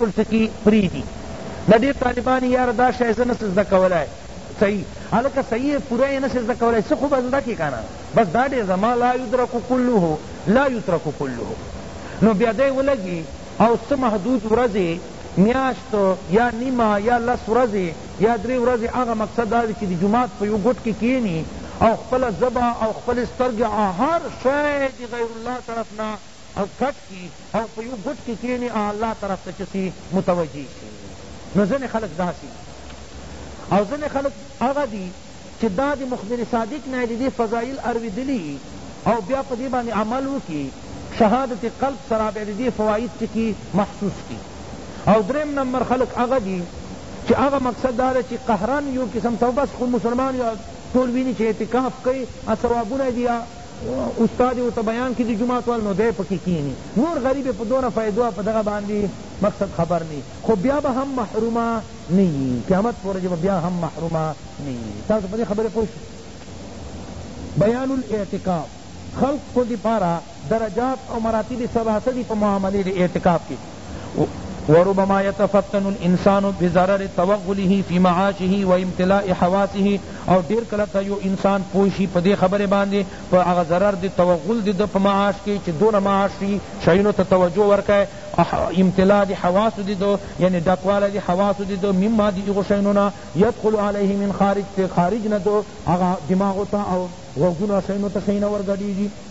ټول څه کی پریدی دا ډیر طالبان یار دا شای زنه سزده کولای صحیح الکه صحیح پوره نه سزده کولای څه خو بزده کی کنه بس دا ډیر زما لا یدرک کله لا یترک کله نو بیا دی ولګي او څه محدود ورځې میاشت یا نیمه یا لس ورځې یا درې ورځې هغه مقصد دا دی چې د جماعت په یو ګوټ کې کینی او خپل زبا او خپل سترګې هر شی د غیر الله طرف نه او کټ کی او په یو ګوټ کی کینی او الله طرف ته چه سی متوجه شی نو ځنی خلق داسی دی او ځنی خلق هغه دی چه دا دی مخبر صادق نه دی دی فضائل ارویدلی او بیا په دی باندی عمل وکی شهادت قلب سره بیا دی فواید چه کی محسوس کی او دریم نمبر خلق هغه دی چه هغه مقصد داده چه قهرن یو قسم تو بس خو مسلمان یو ټول وینی چه اعتکاف کئی ثوابونه دی استاد ورته بیان کی دی جماعت وال نو دی پکی کینی نور غریب په دونه فائدو په دغه باندی مقصد خبر نی خو بیا به هم محروم نه یی قیامت پورې به بیا هم محروم نه یی تاسو په دې خبره پوه شئ بیان الاعتکاف خلق کو دی پارا درجات او مراتب سلاسه دی په معاملې دی اعتکاف کی وربما يتفتن الانسان بضرر توغله في معاشه و امتلاء حواسه او ډیر کله ته یو انسان پوه شي په دې خبرې باندې په هغه ضرر د توغل د ده په معاش کې چې دونه معاش شي شیونو ته توجه ورکړي امتلاء د حواسو د ده یعنی ډکوالی د حواسو د ده مما د هغو شیونو نه یدخل علیه من خارج چې خارج نه ده هغه دماغو ته او غوږونو شیونو ته شیونه ورګډېږي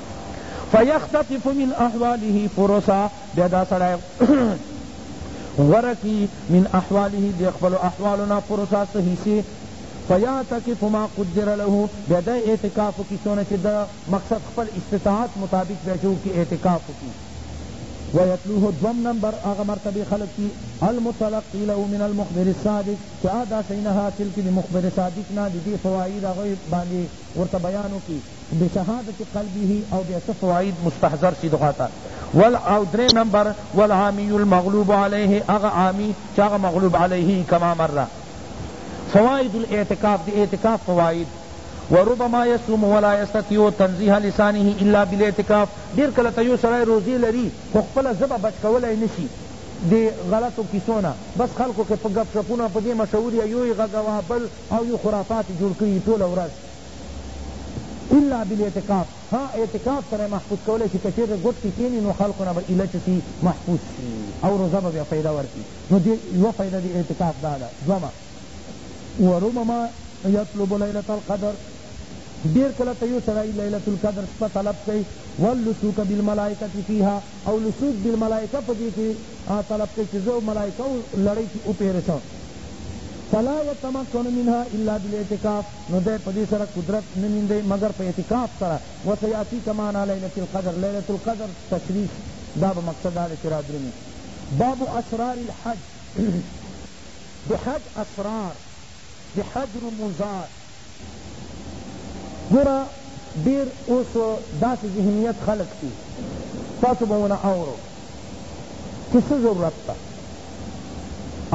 فیختطف من احواله فرصا بیا دا سړی غوره کی من احواله دی خپل احوالنا فرصا سحیسی فیعتکف ما قدر له بیا دا اعتکاف کی سونه چی دا مقصد خپل استطاعت مطابق بیا چو کی اعتکاف کی ویتلوه دوم نمبر آغا مرتبه خلق کی المتلقی له من المخبر الصادق چی آ دا سینا حاصل کی دی مخبر صادق نا دی دی فوائد آغا باندی ورطا بیانو کی بشهادت قلبه او بیا څه فواید مستحضر شی دغه ته ول او درې نمبر والعامی المغلوب علیه هغه عامی چې هغه مغلوب علیه کما مره فواید الاعتکاف دی اعتکاف فواید وربما يصوم ولا يستطيع تنزيه لسانه الا بالاعتکاف ډیر کله ته یو سړی روزی لري خو خپل ژبه بچ کولای نشي دی غلطو کیسو نه بس خلکو کې په ګپ شپونو په دې مشهور یا یو یې غږوه بل او یو خرافات جوړ کړي ټوله ورځ الا بالاعتکاف ها اعتکاف سره یې محفوظ کولای شي که چېرته ګوټ کې کښېني نو خلقو نه به ایله څه شي محفوظ شي او روزه به بیا فایده ورکړي نو دې یوه فایده د اعتکاف دا ده دوهمه وربما یطلب لیلة القدر ډیر کله ته یو سړی لیلة القدر شپه طلب کوي واللسوک بالملائکة فیها او لسوک بالملائکة په دې کې طلب کوي چې زه ملائکه لړۍ کې وپېرې شم فلا یتمکن منها الا بالاعتکاف نو دی په دې سره قدرت نه میندی مګر په اعتکاف سره وسیاتی کما نا لیلة القدر لیلة القدر تشریح دا به مقصد دا دی چې رادرومي باب اسرار الحج د حج اسرار د حج رموزات ګوره ډېر اوس داسې ذهنیت خلق دي تاسو به ونه اورو چې څه ضرورت ته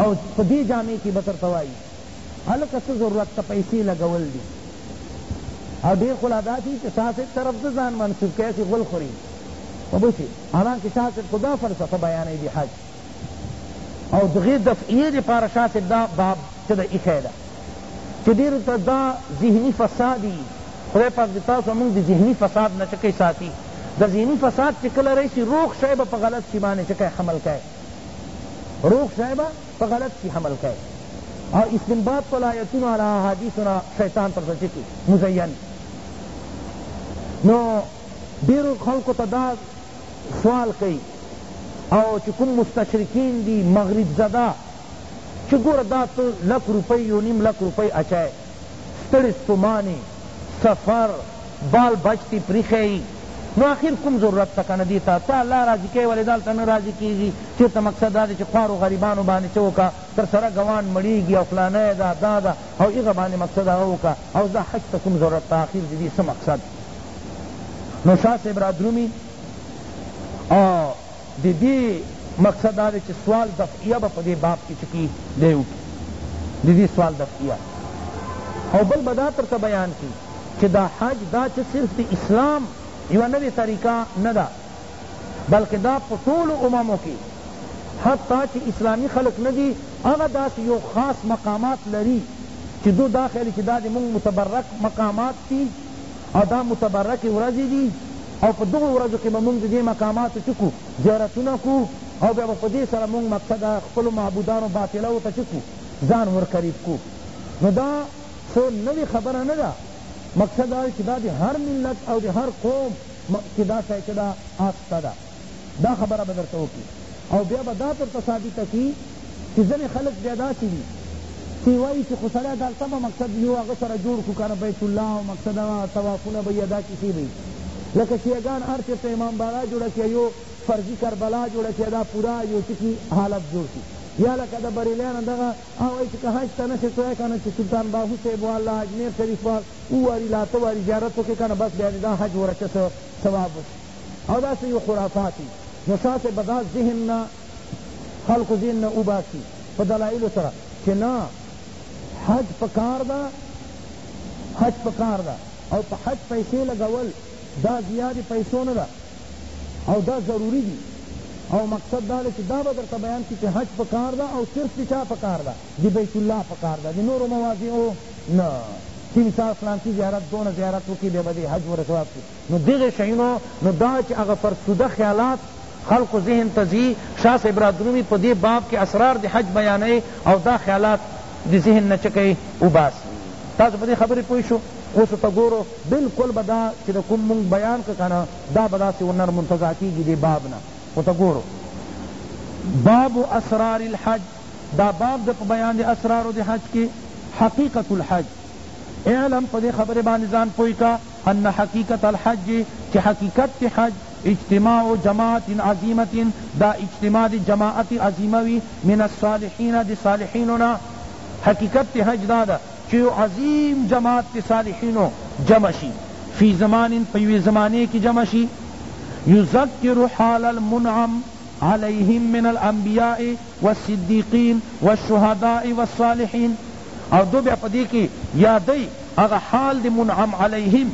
او په دې جامع کې به درته وایي هلکه څه ضرورت ته پیسې لګول دي او ډېر خو لا داسې چې شاه صاحب طرف ته ځان منسوب کوي هسې غول خوري وبشي حالانکه شاه صاحب خو دا فلسفه بیانوي د حج او دغې دفعیې دپاره شاه صاحب دا باب چې ده ایښی ده چې ډېرو ته دا ذهني فساد وي خدای پاک د تاسو موږ د ذهني فساد نه چکه ساتي د ذهني فساد چې کله راشي روغ شی به په غلط شي باندې چکه حمل کوي روغ شی به په غلط شي حمل کوي او استنباط په آیتونو علی احادیثنا شیطان پر سچ کی مزین نو ډیر خلق ته دا سوال کوي او چې کوم مستشرکین دي مغرب زده چې ګوره دا ته لک روپۍ یو نیم لک روپۍ اچای ستړی ستومانی سفر بال بچ تی پریښی یی نو اخر کوم ضرورت ته کنه دی ته ته الله راضی کړی ولی دالته نه راضی کیږی چیرته مقصد دا دی چی خوارو غریبانو باندی چه وکا تر سره ګوان مړیږی او فلانی ده دا ده او هغه باندی مقصد هغه وکا او دا حج ته کوم ضرورت ته اخر دی دی څه مقصد نو شاه صاحب را درومی او د دې مقصد دا دی چې سوال دفعیه به په دې باب کې چې کی دی وکړي د دې سوال دفعیه او بل به دا درته بیان کړي چې دا حج دا چې صرف د اسلام یوه نوې طریقه نه ده بلکې دا په ټولو اممو کې حتی چې اسلامي خلق نه دي هغه داسې یو خاص مقامات لري چې دو دا خیالي چې دا د مونږ متبرک مقامات دي او دا متبرکې ورځې دي او په دغو ورځو کې به مونږ د دې مقاماتو چه کو زیارتونه کو او بیا به په دې سره مونږ مکه د خپلو معبودانو باطلو ته چه کو ځان ورقریب کو نو دا څه نوې خبره نه ده مقصد دا چې دا د هر ملت او د هر قوم کې دا سایچه ده آسته ده دا خبره به درته وکړي او بیا به دا درته ثابته کړي چې ځینې خلک بیا داسې دي چې وایي چې خو سړی دا څه به مقصد یو هغه سره جوړ کړو که نه بیت الله او مقصد طوافونه به یې دا کیسې به لکه شیعګان هر چېرته امام بالا جوړه کړي یو فرضي کربلا جوړه کړي دا پوره یو ټکي حالت جوړ کړي یا لکه د بریلیانو دغه وایي چې که حج ته نشې تلای که نه چې سلطان باهو صاحب والا اجمیر شریف واري لاته واري زیارت وکړې که نه بس بیا دې دا حج ورکه ثواب وشي او دا سه یو خرافات وي نو شاه صاحب به دا ذهن نه خلکو ذهن نه وباسي په دلایلو سره چې نه حج پکار ده حج پکار ده او په حج پیسې لګول دا زیادې پیسو نه ده او دا ضروري دي او مقصد دا ده چې دا به درته بیان کړي چې حج پکار ده او صرف د چا پکار ده د بیت الله پکار ده د نورو مواضعو نه چې مثال فلانکي زیارت دونه زیارت وکړي بیا به دې حج ورثواب کړي نو دغه شیونو نو دا چی هغه فرسوده خیالات خلقو ذهن ته ځی شاه صاحب رادرومی په دی باب کی اسرار د حج بیانوی او دا خیالات د ذهن نه چه کړی اوباسی تاسو په دی خبری پوه شو اوس ورته ګورو بلکل به دا چی د کوم مونږ بیان کړ کنه دا به داسی ورنه مرتضی کیږی دی باب نه ورته ګورو باب اسرار الحج دا باب د په بیان د اسرارو د حج کی حقیقت الحج اعلم په دی خبری باندی ځان پوه کا ان حقیقت الحج چه حقیقت چه حج اجتماع جماعت عظیمة دا اجتماع دی جماعت عظیمة وی من الصالحین دی صالحینو نا حقیقت چه حج دادا چه یو عظیم جماعت دی صالحینو جمع شی فی زمان پا یوی زمانے کی جمع شی یذکر حال المنعم علیہم من الانبیاء والصدیقین والشہداء والصالحین او دو بیا پدی کی یادی هغه حال د منعم علیهم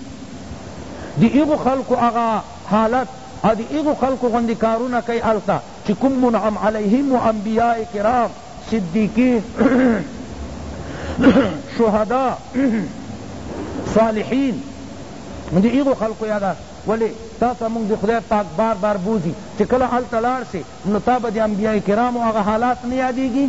د هغو خلقو هغه حالت او د هغو خلقو غوندی کارونه کئ هلته چی کوم منعم علیهم وو انبیاء کرام صدیقین شهداء صالحین د هغو خلقو یاداش ولی تاته مونږ د خدای پاک بار بار بوزی چی کله هلته لاړ سی نو تا به د انبیاء کرامو هغه حالات نه یادیږی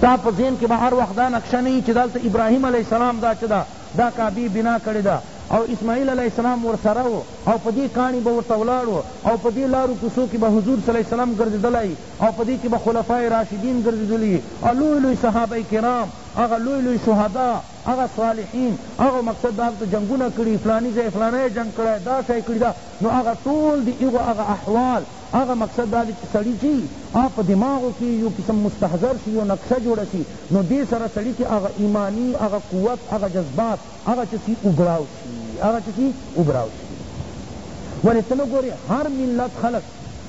تا په ذهن کی به هر وخت دا نقشه نه یی چی دلته ابراهیم علیه السلام دا چه ده دا کعبه بنا کړی ده او اسماعیل علیه السلام ورسره و او په دی کاڼی به ورته ولاړ و او په دی لارو کوڅو کی به حضور صلی الله علیه وسلم ګرځیدلی او په دی کی به خلفاء راشدین ګرځیدلی وی او لوی لوی صحابه کرام هغه لوی لوی شهدا هغه صالحین هغه مقصد دا هلته جنگونه کړی فلانی ځای فلانی جنګ کړی دا شی کړی دا نو هغه ټول دی هغه احوال هغه مقصد دا دی چی سړی چی هغه په دماغو کی یو قسم مستحضر شی یو نقشه جوړه شی نو دی سره سړی کی هغه ایمانی هغه قوت هغه جذبات هغه چه سی اوبراو شی هغه چه سی اوبراو شی ولی ته نه ګوری هر ملت خلق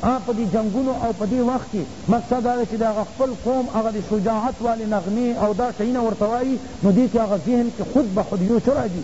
هغه په دی جنگونو او په دی وخت کی مقصد دا دی چی د هغه خپل قوم هغه د شجاعت والی نغمی او دا شیونه ورته وایی نو دی کی هغه ذهن کی خود بخود یو چه راځی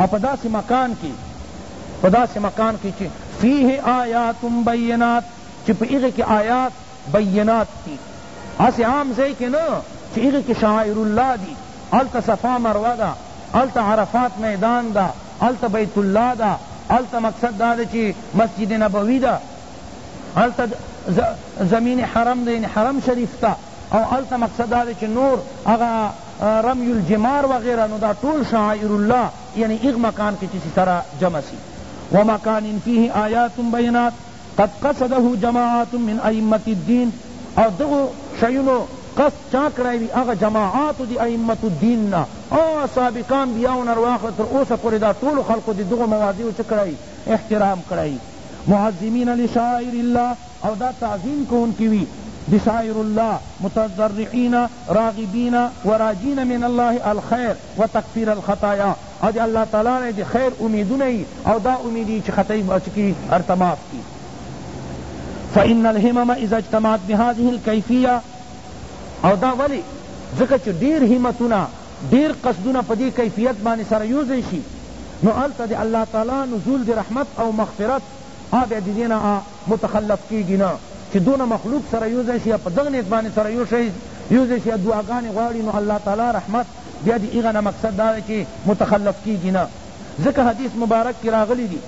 او په داسې مکان کې په داسې مکان کې چې فيه آیات بینات چې په هغه کې آیات بینات دي هسې عام ځای کې نه چې هغه کې شعائر الله دي هلته صفا مروه ده هلته عرفات میدان ده هلته بیت الله ده هلته مقصد دا ده چې مسجد نبوي ده هلته زمین حرم ده یعنی حرم شریف ته او هلته مقصد دا دی چی نور هغه رمی الجمار وغیرہ نو دا ټول شعائر الله یعنی هغ مکان کی چی سره جمع سی ومکان فیه آیات بینات قد قصده جماعات من ائمة الدین او دغو شیونو قصد چا کړای وی هغه جماعات دی ائمة الدین نا او سابقه انبیاء نه واخله تر اوسه پوری دا ټولو خلقو دی دغو مواضعو چه کړای احترام کړای معظمین لشعائر الله او دا تعظیم کونکی وی بسائر الله متضرعین راغبین و راجین من الله الخیر و تکفیر الخطایا او دی الله تعالی نه دی خیر امیدونه یی او دا امید یی چی خطای به چه کی ارته معاف کی فان الهمم اذا اجتمعت بهذه الکیفیه او دا ولی ځکه چی ډیر همتونه ډیر قصدونه په دی کیفیت باندې سره یو ځای شی نو هلته دی الله تعالی نزول دی رحمت او مغفرت آ بیا دی دینه متخلف کیږی نه چی دونه مخلوق سره یو ځای شی یا په دغه نیت باندی سره یو شی یو ځای شی یا دعاګانی غواړی نو الله تعالی رحمت بیا دی هغه نه مقصد دا دی چی متخلف کیږی نه ځکه حدیث مبارک کی راغلی دی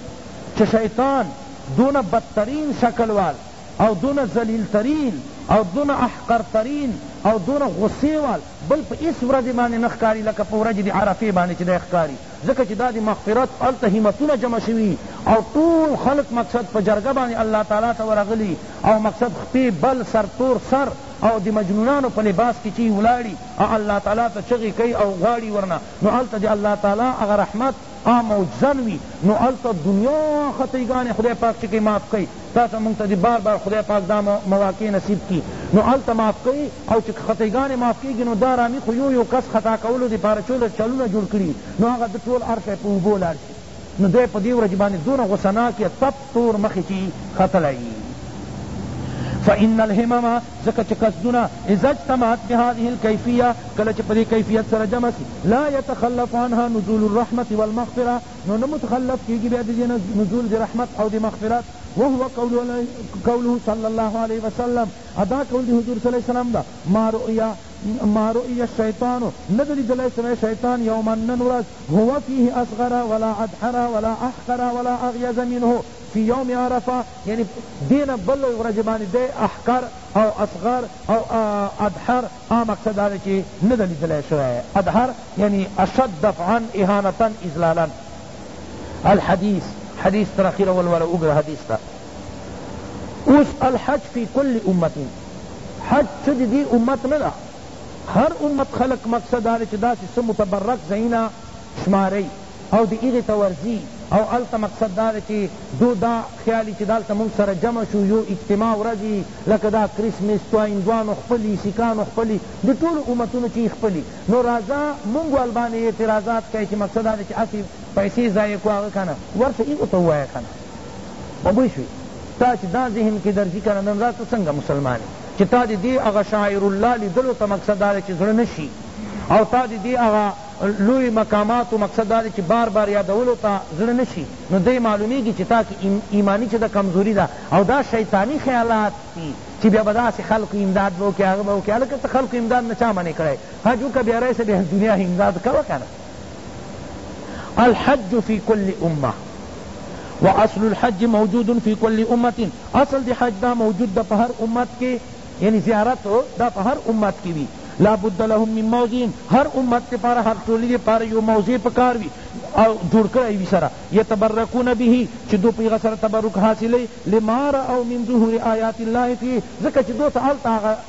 چی شیطان دونه بدترین شکل وال او دونه ذلیل ترین او دونه احقر ترین او دونه غصه وال بل په هیڅ ورځ باندې نه ښکاري لکه په ورځ د عرفې باندې چې دی ښکاري ځکه چې دا د مغفرت هلته همتونه جمع شوي او ټول خلق مقصد په جرګه باندې الله تعالی ته ورغلي او مقصد خپې بل سر تور سر او د مجنونانو په لباس کې چی ولاړي او الله تعالی ته چغې کوي او غواړي ورنه نو هلته د الله تعالی هغه رحمت هغه معجزه نه وي نو هلته دنیا خطای ګانې خدای پاک چکه معاف کړي تاسو مونږ ته دې بار بار خدای پاک دا مواقع نصیب کړي نو هلته معاف کړي او چکه خطای ګانې معاف کیږي نو دا رامي خو یو یو کس خطا کولو دې پاره چوله چلونه جوړ کړي نو هغه د ټول هر شی په اوبو لاړ شي نو دی په دې ورځ باندې دونه غصناک یا تپ تور مخی چی ختلی یی فان الهمم ځکه چه قصدونه اذا اجتمعت بهذه الکیفیه کله چه پدی کیفیت سره جمع سی لا یتخلف عنها نزول الرحمة والمغفرة نو نه متخلف کیږی بیا ددی نه نزول دی رحمت او دی مغفرت وهو قوله صلی الله علیه وسلم ادا قول دی حضور صلی الله علیه وسلم دا ما رؤیا ما رؤی الشیطان نه ده لیدلی شوی شیطان یوما نن ورځ هو فیه اصغر ولا ادحر ولا احقر ولا اغیظ منه فی یوم عرفه یعنی دې نه بلې ورځې باندې دی احقر او اصغر او ادحر آ مقصد دا دی چې نه ده لیدلی شوی ادحر یعنی اشد دفعا اهانة اذلالا الحدیث حدیث تر اخیره ولوله اوږد حدیث ده اوس الحج فی کل امة حج څه د دې امت نه ده هر امت خلق مقصد دا دی چی داسی څه متبرک ځایونه شماری او دی هغی ته ورځی او هلته مقصد دا دی چی دو دا خیال وی چی دالته مونږ سره جمع شو یو اجتماع ورځی لکه دا کرسمس تو هندوانو خپلی سیکانو خپلی د ټولو امتونو چی خپلی نو راځه مونږ ورباندی اعتراضات کای چی مقصد دا دی چی هسی پیسی ضایع کو هغه کنه ورشه هغه ته ووایه کنه په بوی شوی تا چې دا ذهن کې درځي کنه نن ورځ ته څنګه مسلمان چې تا دې دې هغه شاعر الله لیدلو ته مقصد دا چې زړه نشي او تا دې دې هغه لوی مقامات و مقصد دا چې بار بار یادولو ته زړه نشي نو دې معلومیږي چې تا کې ایمانی چې د کمزوري ده او دا شیطانی خیالات دي چې بیا به داسې خلکو امداد به وکړي هغه به وکړي هلکه ته خلکو امداد نه چا منې کړی حج وکړه بیا رایسه بیا دنیا امداد کوه کنه الحج فی کل امه و اصل الحج موجود فی کل امت اصل دی حج دا موجود دا پہر امت کے یعنی زیارت دا پہر امت کی وی لا بد لهم من موضعین ہر امت تے پارا ہر ٹولی دے پارا یو موضع پکار وی او جوڑ کرائی وی سرا یتبرکون به چی دو پیغا سر تبرک حاصلی لما را او من ظهور آیات اللہ فی ذکر چی دو تا آلتا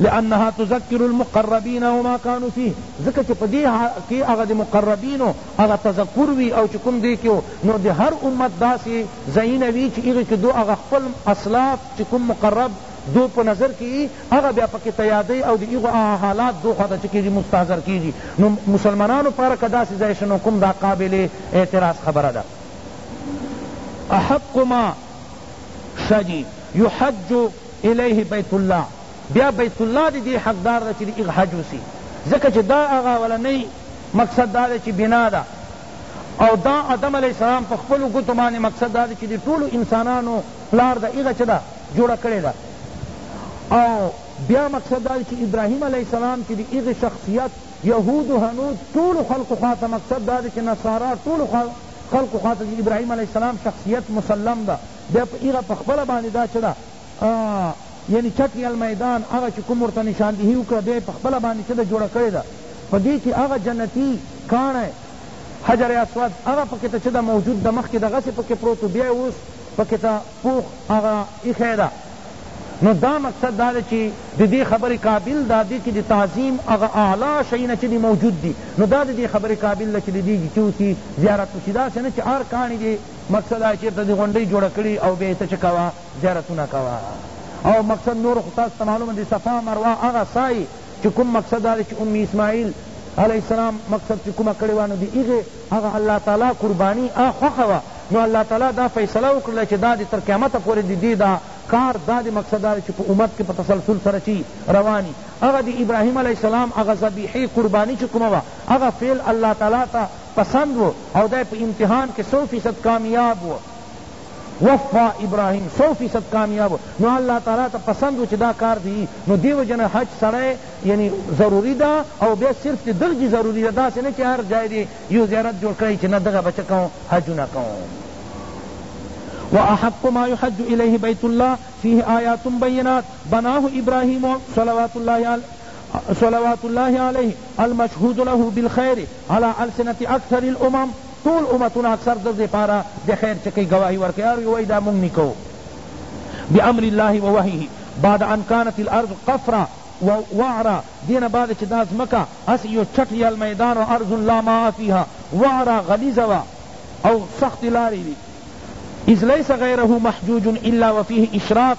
لانها تذکر المقربین او ما کانو فیه ځکه چی پدی کی هغه د مقربینو هغه تذکر وی او چی کوم دی کی نو د هر امت داسی ځایونه وی چی هغه کی دو هغه خپل اسلاف چی کوم مقرب دو په نظر کی یی هغه بیا پکی ته یادی او د هغو هغه حالات دو خواته چی کیږی مستحضر کیږی نو مسلمانانو لپاره که داسی ځای شی نو کوم دا قابل اعتراض خبره ده احق ما شجی یحج الیه بیت الله بیا بیت الله د دې حقدار ده چې د هغه حج وسي ځکه چې دا هغه اولنۍ مقصد دا دی چې بنا ده او دا آدم علیه السلام په خپلو ګوتو باندې مقصد دا دی چې د ټولو انسانانو پلار ده هغه چې ده جوړه کړې ده او بیا مقصد دا دی چې ابراهیم علیه السلام چې د هغه شخصیت یهود و هنود طول خلق خواته مقصد دا دی چې نصارا طول خلق خواته چې ابراهیم علیه السلام شخصیت مسلم ده بیا په هغه په خپله باندې دا چه ده یعنی چتی المیدان هغه چه کوم ورته نشاندهی وکړه بیا یې په خپله باندې چه ده جوړه کړې ده په دې چه هغه جنتی کاڼی حجر اسود هغه پکې ته چه ده موجود ده مخکې دغسې پکې پروت و بیا یې اوس پکې ته پوخ هغه ایښی ده نو دا مقصد دا ده چه د دې خبرې قابل ده دې کې د تعظیم هغه اعلی شیونه چه دي موجود دي نو دا د دې خبرې قابل ده چه د دې چه وشي زیارت وشي داسې نه چه هر کاڼی دې مقصد هغه چیرته دی غونډی جوړه کړی او بیا ته چه کوه زیارتونه کوه او مقصد نور خو تاسو ته معلومه دی صفا مروه هغه سای چه کوم مقصد دا چه ام اسماعیل علیہ السلام مقصد چه کومه کړی وانو دی ایغه هغه الله تعالی قربانی ا خوخه وا نو الله تعالی دا فیصله وکړه چه دا تر قیامت پورې دی, دی دا کار دا دی مقصد دا چه په امت کې په تسلسل سره چی روانی هغه دی ابراهیم علیہ السلام هغه ذبیحه قربانی چه کومه وا هغه فعل الله تعالی ته پسند و او دی په امتحان کې سو فیصد کامیاب و وفا ابراهیم سو فیصد کامیاب و نو الله تعالی ته پسند و چې دا کار دی نو دیو جن حج سړی یعنی ضروری دا او بیا صرف چې دغ جی ضروری دا داسې نه چې هر جای دی یو زیارت جوړ کړی چې نه دغه بچه کوم حجونه کوم وأحق ما يحج إليه بيت الله فيه آيات بينات بناه إبراهيم صلوات الله عليه صلوات الله علیه المشهود له بالخیر علی السنة اکثر الامم ټول امتونه اکثر ده دپاره د خیر چه کئی ګواهی ورکوی هر یو وایی دا مونږ نی کوو بامر الله و وحیه بعد ان کانت الارض قفرا و وعرا دین بعد چه دا ځمکه هسی یو چټ یا المیدان و ارض لا ماء فیها وعرا غلیظه وه او سخت لاری وی اذ لیس غیره محجوج الا وفیه اشراک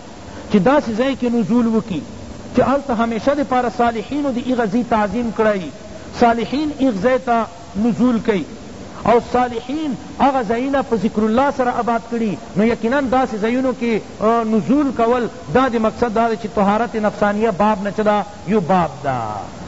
چی داسی ځای کی نزول وکی چی هلته همیشه د پاره صالحینو د هغه ځی تعظیم کړای صالحین هغ ځای ته نزول کئی او صالحین هغه ځایونه په ذکر الله سره اباد کړی نو یقینا داسی ځایونو کی نزول کول دا د مقصد دا چی طهارت نفسانیه باب نه چه دا یو باب دا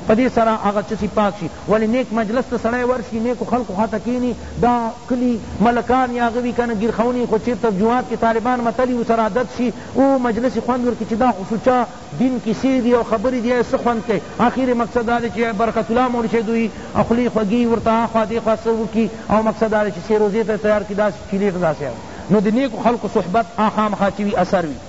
پدی سره هغه چسی پاک شی ولی نیک مجلس ته سړی ورشی نیکو خلقو خاته کینی دا کلی ملکان یا هغه وی کنه ګیرخونی خو چیرته جماعت کی طالبان متلی ورسره عادت شی او مجلس خوند ورکی چی دا خو سوچه دین کیسی دی او خبری دی څه خوند کئ اخر مقصد دا دی چی برکت الله مول شه دوی خولی خوږی ورته اخوا دیخوا څه وکی او مقصد دا دی چی څه روزی ته تیار کی داسی چیلیټ داسی نو دی نیکو خلقو صحبت آ خامخا چی وی اثر وی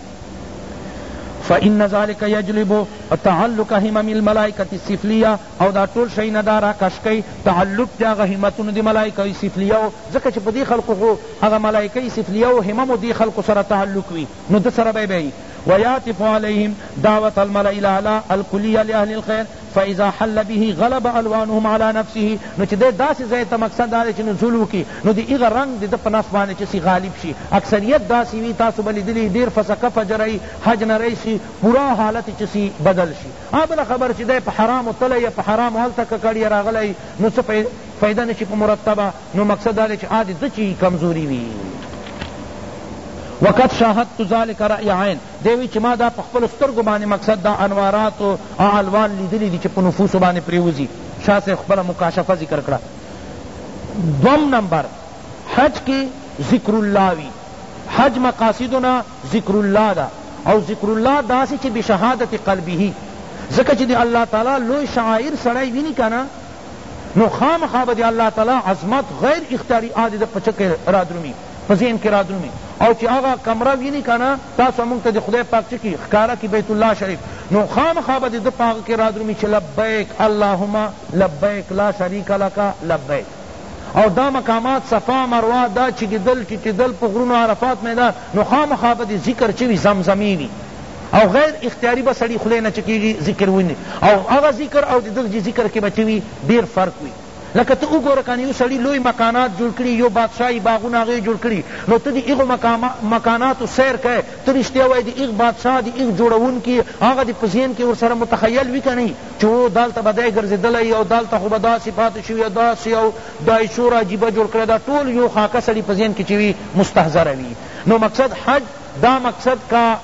فإن ذلک یجلب تعلق همم الملائکة السفلیة او دا ټول شیونه دا را کش کئ تعلق د هغه همتونو د ملائکه سفلیه وو ځکه چه په دې خلقو خو هغه ملائکه سفلیه وو همم دې خلقو سره تعلق وی نو ده سره به وی ویعطف علیهم دعوة الملأ الاعلی الکلیة لأهل الخیر فاذا حل به غلب الوانهم علی نفسه نو چه دی داسې ځای ته مقصد دا دی چه نزول وکړي نو د هغه رنګ د ده په نفس باندې چه سی غالب شي اکثریت داسې وي تاسو به لیدلي ډیر فسقه فجره یې حج نه راشي پورا حالت یې چه سی بدل شي هغه بله خبره چی دی په حرامو تلی یا په حرامو هلته ککړ یا راغلی نو څه فایده نشی په مرتبه نو مقصد داده چی آ دی ده چی کمزوری وی وقد شاهدت ذلك رأی عین دی وی چی ما دا په خپل سترګو باندې مقصد دا انوارات او الوان لیدلی دی چی په نفوس باندې پریوزی شاہ سے خپل مکاشفه ذکر کړه دوم نمبر حج کی ذکر الله وی حج مقاصدنا ذکر الله ده او ذکر الله داسی چه بشهادت قلبه ځکه چه دی الله تعالی لوی شعائر سړی وینی کنه نو خامخا به دی الله تعالی عظمت غیر اختیاری آدی ده پچه که رادرومی په ذهن کې رادرومي او چې هغه کمره ویني کنه تاسو موږ ته د خدای پاک چکی ښکارا کی بیت الله شریف نو خامخا به د پاک کې رادرومي چې لبیک اللهم لبیک لا شریک لك لبیک او دا مقامات صفا مروه دا چګیدل ټیټیدل په غرونو عرفات میدان نو خامخا به دې ذکر چه وي زمزمې وي او غیر اختیاری به سړی خلی نه چکیږي ذکر ویني او هغه ذکر او ددغ جی ذکر کې به چه وي ډیر فرق وي لکه ته وګوره کنه یو سړی لوی مکانات جوړ کړي یو بادشاهي باغونه هغه جوړ کړي نو ته دی هغو مکاناتو سیر کوې ته رښتیا وایې دی هغ بادشاه دی هغ جوړونکي هغه دی په ذهن کې ورسره متخیل وي که نه چی هو دالته به دی ګرځیدلی او دالته خو به داسی پاتی شوی او داسی او دای شور عجیبه جوړ کړی دا ټول یو خاکه سړی په ذهن کی چی وی مستحضره وی نو مقصد حج دا مقصد که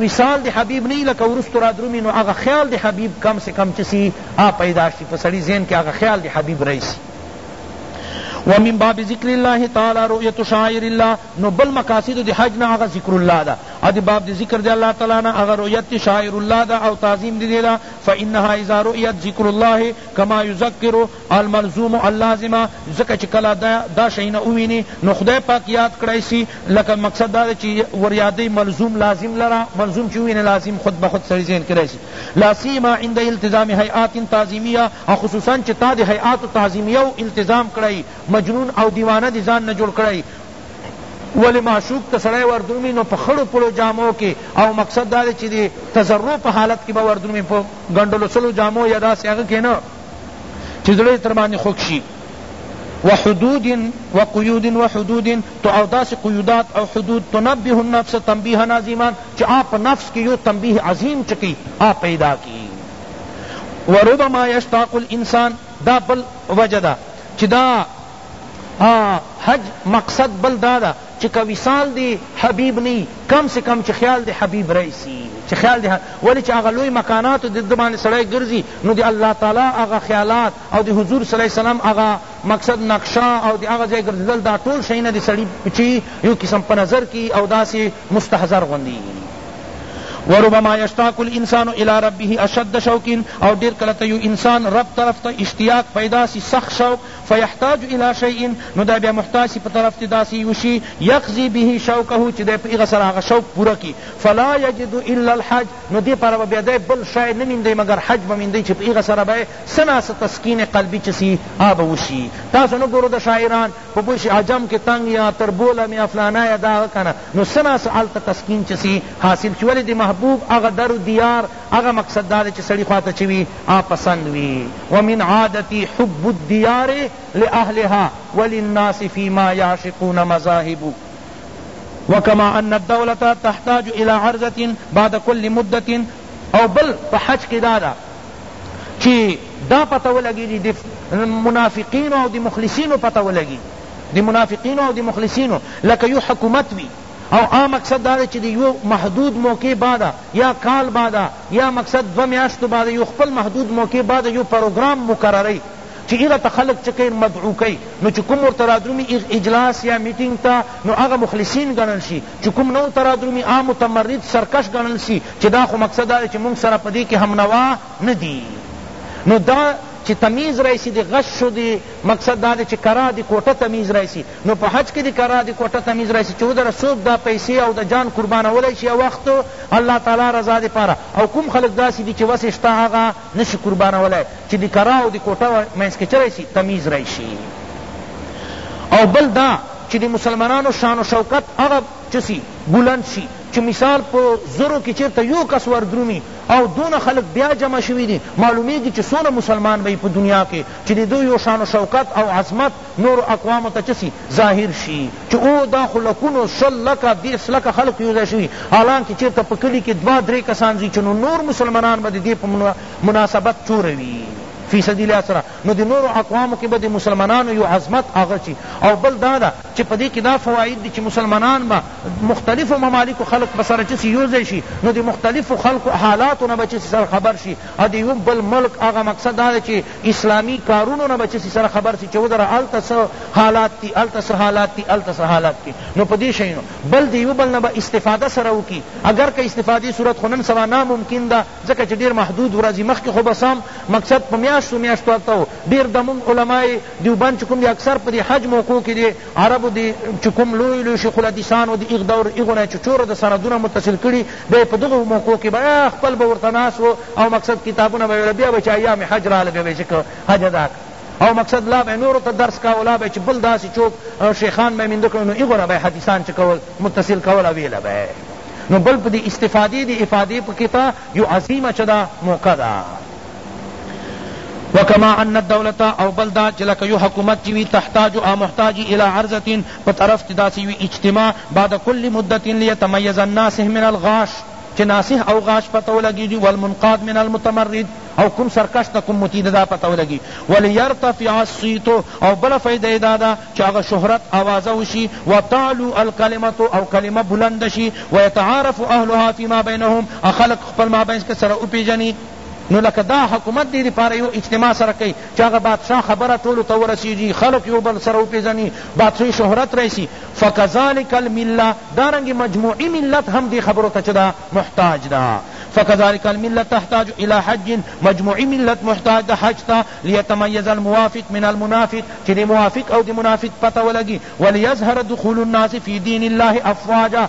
وصال د حبیب نه لکه وروسته را درومی نو هغه خیال د حبیب کم سے کم چه سی آ پیدا شی په سړی ذهن کی هغه خیال د حبیب رئیسی ومن باب ذکر الله تعالی رؤیت شعائر الله نو بل مقاصد د حج نه هغه ذکر الله ده او د باب د ذکر د الله تعالی نه هغه رؤیت د شعائر الله ده او تعظیم د دې ده فانها اذا رؤیت ذکر الله کما یذکر الملزوم اللازم ځکه چې کله دا شیونه وویني نو خدای پاک یاد کړای سي لکه مقصد دا ده چې وریادوي ملزوم لازم لره ملزوم چې وویني لازم خود به خود سړي ذهن کې راشي لا سیما عند التزام هیئات تعظیمیه او خصوصا چې تا د هیئات تعظیمیه التزام کړای مجنون او دیوانه د ځان نه جوړ کړای ولی معشوق ته سړی وردرومی نو په خړو پړو جامو کی او مقصد دا دی چی دی تضرع په حالت کی به وردرومی په ګنډلو سلو جامو یا داسی هغه کی نه چی زړه یې تر باندې خوږ شي وحدود وقیود وحدود تو او داس قیودات او حدود تنبه النفس تنبیه نازیمان چی آپ نفس کی یو تنبیه عظیم چکی آپ پیدا کی وربما یشتاق الانسان دا بل وجہ دا چی دا ها حج مقصد بل دا ده چی که وصال دی حبیب نه یی کم سے کم چی خیال دی حبیب رئیسی چی خیال دی ولی چی هغه لوی مکاناتو دی ده باندی سړی ګرځی نو دی الله تعالی هغه خیالات او دی حضور صلی الله علیه وسلم هغه مقصد نقشه او دی هغه ځای ګرځیدل دا ټول شیونه دی سړی چی یو قسم په نظر کی او داسی مستحضر غوندی وربما یشتاق الانسان الی ربه اشد شوق او ډیر کله ته یو انسان رب طرف ته اشتیاق پیدا سی سخت شوق فیحتاج الی شیء نو دی بیا محتاج سی په طرف دی داسی یو شی یقضی به شوقه چی دی په هغه سره هغه شوق پوره کی فلا یجد الا الحج نو دی پاره به بیا دی بل شی نه میندی مګر حج به میندی چی په هغه سره به څه نا څه تسکین قلبی چه سی هغه به وشی تاسو نه ګورو د شاعران په پوه شی عجم کی تنګ یا تر بولم یا فلانا یا دا هغه کنه نو څه نا څه هلته تسکین چه سی حاصل شی ولی د محبوب هغه در و دیار هغه مقصد دا دی چی سړی خوا ته چی وی هغه پسند وی ومن عادتی حب الدیار لاهلها وللناس فی ما یعشقون مذاهب وکما ان الدولة تحتاج الی عرضة بعد کل مدة او بل په حج کی دا ده چی دا پته ولګیږی دی منافقینو او دی مخلصینو پته ولګیږی دی منافقینو او دی مخلصینو لکه یو حکومت وی او آ مقصد دا دی چی د یو محدود موقع بعد یا کال بعد یا مقصد دوه میاشتو بعد یو خپل محدود موقع بعد یو پروګرام مقرروی چی هغه ته خلق چه کیی مدعو کیی نو چی کوم ورته رادرومی هغ اجلاس یا میټینګ ته نو هغه مخلصین ګڼل شی چی کوم نه ورته رادرومی هغه متمرد سرکش ګڼل شی چی دا خو مقصد دا دی چی مونږ سره په دی کی هم نوا نه دی نو دا چی تمیز راشی د غش شو دی مقصد دا دی چی کرا د کوټه تمیز راشی نو په حج کی دی کرا دی کوټه تمیز راشی چه ودره سوک دا پیسی او د جان قربانولی شی اوخت الله تعالی رضا دی پاره او کوم خلک داسی دی چه وس یی شته هغه نشی قربانولی چه دی کرا او دی کوټه منځ کی چه راشی تمیز راشی او بل دا چه دی مسلمانانو شان و شوکت هغه چه سی بلند شی چه مثال په زرو کی چیرته یو کس وردرومی او دونه خلک بیا جمع شوی دی معلومیږی چه څونه مسلمان بی په دنیا کی چه دی دوی یو شان و شوکت او عظمت نورو اقوامو ته چه سی ظاهر شی چه او دا خو لکونو شل لکه دیرش لکه خلق یو ځای شوی حالانکه چیرته په کلی کی دوه دری کسان ځی چه نو نور مسلمانان به د دی په مناسبت چوره وی فی سدی الله سره نو د نورو اقوامو کی به د مسلمانانو یو عظمت هغه چی او بل دا ده چه په دی کی دا فواید دی چه مسلمانان به مختلفو ممالکو خلق به سره چه سی یو ځای شی نو د مختلفو خلقو حالاتو نه به چه سی سره خبر شی او د یو بل ملک هغه مقصد دا ده چه اسلامی کارونو نه به چسی سره خبر سی چه وزره هلته څه حالات دی هلته څه حالات دی هلته څه حالات دی نو په دی شیونو بل د یوه بل نه به استفاده سره وکی اگر که استفادی صورت خو نن سبا ناممکن ده ځکه چه ډیر محدود ورځی مخکی خو به سم مقصد په میاشتو میاشتو هلته وو ډیر دمونږ علماء دیوبند چه کوم دی اکثر په دی حج موقعو کی دی عربو دی چه کوم لوی لوی شیخ الحدیثان و دی ایغ دور ایغو نه چه چور د سندونه متصل کړی دی په دغو موقعو کې به خپل به ورته ناست و او مقصد کتابونه به یې وړل بیا به چې ایام حج راغله بیا به یې چې که حج ادا کړ او مقصد لا به نورو ته درس کاوه لا به چې بل داسې چوک شیخان به یې مینده کړل نو هغو نه به یې حدیثان چې کول متصل کول او ویله به نو بل په دې استفادې دې افادې پکې ته یو عظیمه چې دا موقع ده وکما ان الدولت او بل دا چې لکه یو حکومت چې وي تحتاج او محتاج الی عرضة په طرف چه داسی یوی اجتماع بعد کل مدت لیتمیز الناصح من الغاش چه ناصح او غاش پته ولګیږی والمنقاد من المتمرد او کوم سرکش نه کوم مطیع دا پته ولګی ولیرتفع الصیت او بله فایده یی داده چه هغه شهرت آوازه وشی وتعلو الکلمة او کلمه بلنده شی ویتعارف اهلها فیما بینهم او خلق خپل مابینځ کی سره وپیژنی نو لکه دا حکومت دې لپاره یو اجتماع سره کوي چې هغه بادشاه خبره ټولو ته ورسیږي خلق یو بل سره وپیژني بادشاهي شهرت راشي فکذلک المله دارنګې مجموعي ملت هم دې خبرو ته چې ده محتاج ده فکذلک المله تحتاج الی حج مجموعي ملت محتاج ده حج ته لیتمیز الموافق من المنافق چې دې موافق او دې منافق پته ولګي ولیظهر دخول الناس فی دین الله افواجا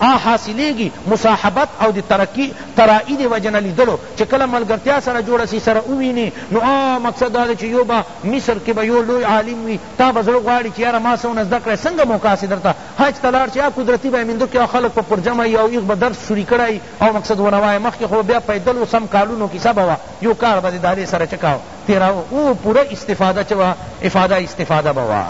آ حاصلیږی مصاحبت او د ترقی ترائی د وجه نه لیدلو چه کله ملګرتیا سره جوړه سی سره ووینی نو آ مقصد دا دی چه یو به مصر کی به یو لوی عالم وی تا به زړه غواړی چه یاره ما څونه زده کړی څنګه موقع سی درته حج ته لاړ شی آ قدرتی به میندو کی خلق په پرجمع ئی او ایغ به درس شروع کړی او مقصد ونه وای مخکی خو به بیا پیدل و سم کالونو کیسه به وه یو کال به د دالی سره چه کاوه تیراوه او پوره استفاده چه وه افاده استفاده به وه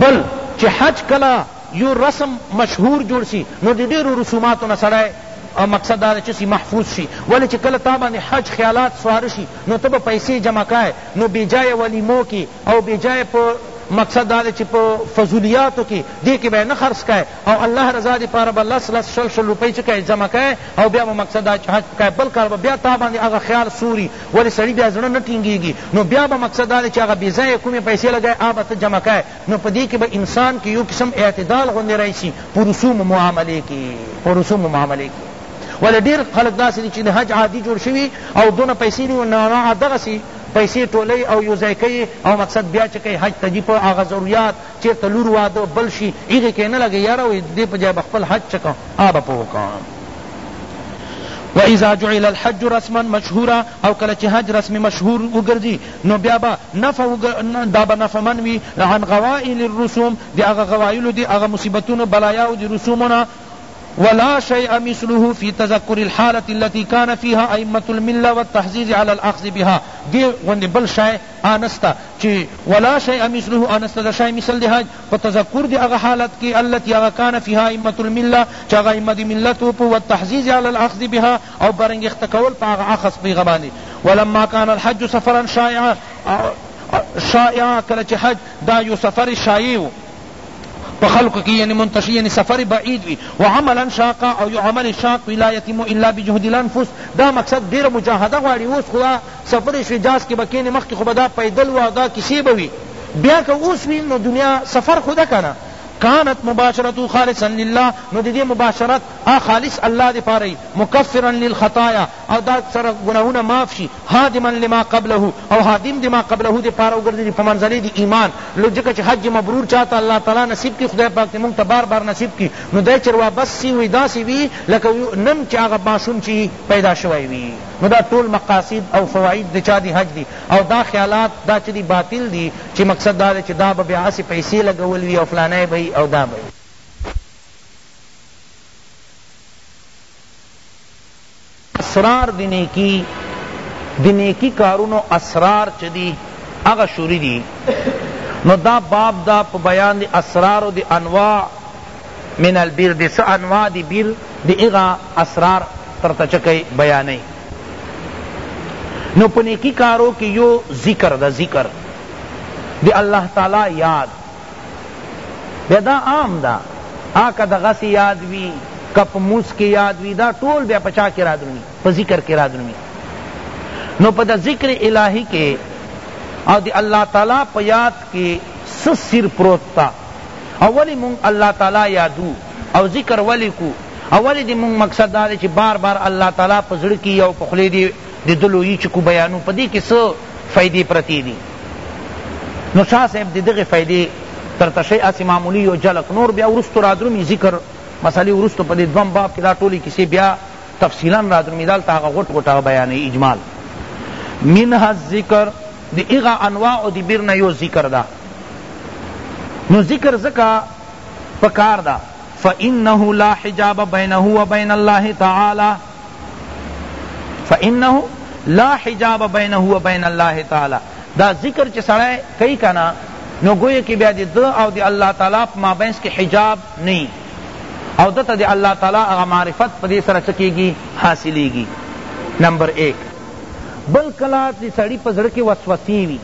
بل چه حج کله یو رسم مشهور جوړ سی نو د ډیرو رسوماتو نه سړی مقصد دا چه سی محفوظ شی ولی چه کله تا باندې حج خیالات سواره شی نو ته به پیسی جمع کای نو بی جایه ولیمو کی او بی جایه په مقصد دا چه په فضولیاتو کی دی کی به نه خرڅ کای او الله رضا دی پاره به لس لس شل شل روپی چه کای جمع کای او بیا به مقصد دا چه حج کای بل کال به بیا تا باندې هغه خیال سوری ولی سړی بیا زړه نه ټینګیږی نو بیا به مقصد دا چه هغه بی ځایه کومی پیسی لګای هغه به ته جمع کای نو په دې کې به انسان کې یو قسم اعتدال غوندې راشي په رسوم معاملې کې په رسوم معاملې کې ولې ډېر خلک داسې دي چې د حج عادي جوړ شوي او دونه پیسې نه وي نه دغسې پیسې ټولوي او یو ځای کوي او مقصد بیا چې کوي حج ته ځي په هغه ضروریات چېرته لور واده بل شي هغې کې نه لګي یاره وایي دې په ځای به خپل حج چې کوم هغه به په وکړم واذا جعل الحج رسما مشهورا او کله چې حج رسم مشهور وګرځي نو بیا به نفع دا به نفع من وی عن غوائل الرسوم دی هغه غوائلو دی هغه مصیبتونو بلایاو دی رسومو نه ولا شیء مثله فی تذکر الحالة التي کان فیها ائمة الملة والتحزیز علی الاخذ بها دی غوندی بل شیء آنسته چی ولا شیء مثله آنسته دا شیء مثل دی حاج په تذکر دی هغه حالت کی التي هغه کان فیها ائمة الملة چی هغه ائمة دی ملت وو په والتحزیز علی الاخذ بها او برنګښته کول په هغه اخس په هغه باندې ولما کان الحج سفرا شائعا شائعا کله چې حج دا یو سفر شایع و په خلق کی یعنی منتشی یعنی سفر بعید وی و عملا شاقا او یو عمل شاق وی لا یتم الا بجهد الانفس دا مقصد ډیر مجاهده غواړي اوس خدا سفر شوی جاس کې بکین مخ کې خو دا پیدل و دا کسی بوي بیا که اوس وی نو دنیا سفر خدا کنه کانت مباشرتو خالصا لله نو دې مباشرت هغه خالص الله د پاره وي، مکفرا للخطایا او دا سره ګناهونه معاف شي، هادما لما قبله او هادم د ما قبله د پاره وګرځېدي په منزله د ایمان له ځکه چې حج مبرور چاته الله تعالی نصیب کړي خدای پاک دې مونږ ته بار بار نصیب کړي نو دی چې روابس شي وي داسې وي لکه نن چې هغه ماشوم چې پیدا شوی وي نو دا ټول مقاصد او فواید د چا دي حج دي او دا خیالات دا چې دي باطل دي چې مقصد دا دی چې دا به بیا هسې پیسې لګول وي او فلانی به وي او دا به وي. اسرار د نیکی، د نیکی کارونو اسرار چه دی هغه شروع دی نو دا باب دا په بیان دی اسرارو دی انواع من البر دی څه انواع دی بر دی هغه اسرار ترته چه کئی بیانی نو په نیکی کارو کی یو ذکر دا ذکر دی الله تعالی یاد بیا دا عام دا آ که د غسې یاد وي که په موس کې یاد وي دا ټول بیا په چا کې رادرومي په ذکر کې رادرومي نو په د ذکر الهی کې او د الله تعالی په یاد کې څه سیر پروت تا او ولې مونږ الله تعالی یادو او ذکر ولې کو او ولې د مونږ مقصد دا دی چې بار بار الله تعالی په زړه کې او په خولې دې د دلویی چې کو بیانو په دې کې څه فائدې پرتې دي نو شاه صاحب د دغه فائدې تر تشې اسې معمولی یو جلک نور بیا وروسته رادرومي ذکر مسئلې وروسته په دې دوم باب کې دا ټولې کیسې بیا تفصیلا رادرومي دلته هغه غټ غټ هغه بیانوي اجمال منها الذکر د هغه انواع د بیر نه یو ذکر ده نو ذکر زکا پکار دا فإنه لا حجاب بینه و بین الله تعالی فانه لا حجاب بینه و بین الله تعالی دا ذکر چی سړی کئی کنا نو گویا کہ بیا دی دو او دی اللہ تعالی پا مابینس کی حجاب نئی او دتا دی اللہ تعالی اغا معرفت پا دی سر چکی گی حاصلی گی نمبر ایک بل کلا دی سڑی پا زڑکی وسوسی وی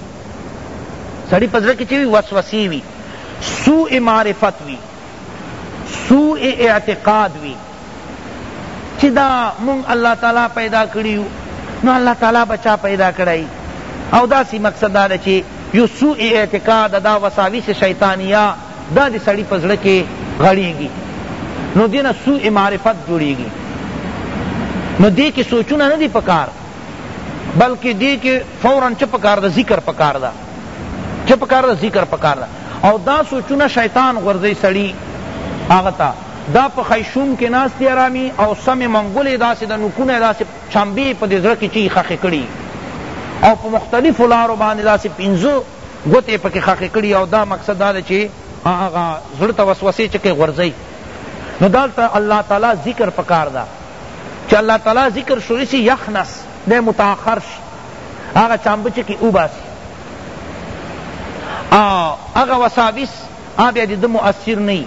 سڑی پا زڑکی چی وسوسی وی سوء معرفت وی سوء اعتقاد وی چی دا مونږ الله تعالی پیدا کړی یو نو الله تعالی به چا پیدا کړی او داسی مقصد دا ده چی یو سوء اعتقاد دا وساوس شیطانیه دا د سړی په زړه کی غړیږي نو دینه سوء معرفت جوړیږي نو دې کې سوچونه نه دي پکار بلکې دې کې فورا چه پکار ده ذکر پکار ده چه پکار ده ذکر پکار ده او دا سوچونه شیطان غورځي سړی هغه ته دا په خیشوم کې ناست دی ارامي او سمې منګولې یې داسې ده، نوکونه یې داسې چمبې یې په دې زړه کې چي ښخې کړي او په مختلفو لارو باندې داسې پنځه ګوتې یې پکې ښخې کړي او دا مقصد دا دی چې هغه زړه ته وسوسې چکې غورځوي نو دلته الله تعالی ذکر پکار ده چې الله تعالی ذکر شروع شي یخنس دی متاخر شي هغه چمبه چکې وباسي او هغه وساویس آ بیا د ده مؤثر نه یی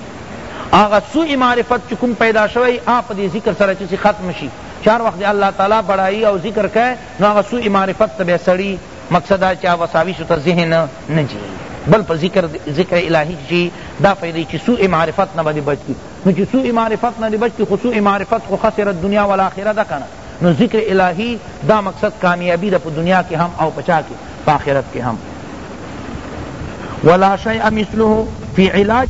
هغه سوء معرفت چی کوم پیدا شوی یی آ په دی ذکر سره چه سی ختم شی چه هر وخت د الله تعالی بړایی او ذکر کئ نو هغه سوء معرفت ته بیا سړی مقصد دا چه وساویسو ته ذهن نه ځی بل په ذکر ذکر الهی کښی دا فائدہ یی چه سوء معرفت نه به دی بچ کی نو چه سوء معرفت نه دی بچ کی خو سوء معرفت خو خسر الدنیا والآخرہ ده کنه نو ذکر الہی دا مقصد کامیابی ده په دنیا کی هم او په چا کی په آخرت کی هم ولا شیء مثله فی علاج